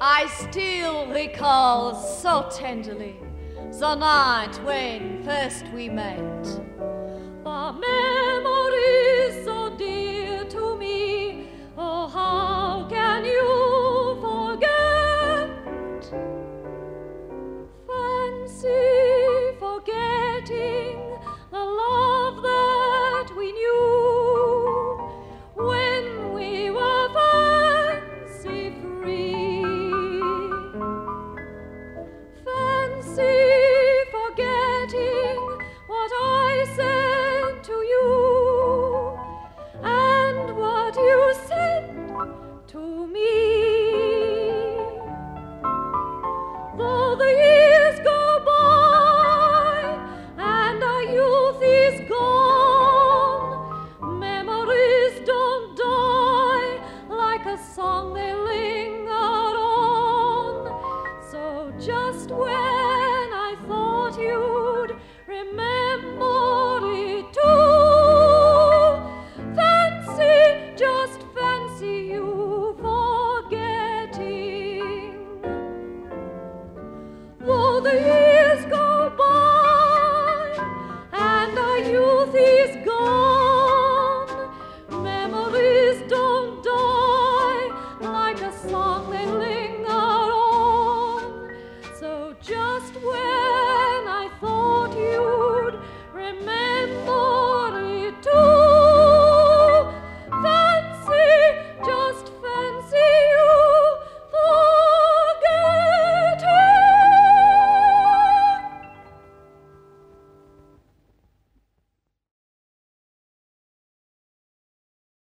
I still recall so tenderly the night when first we met. to me.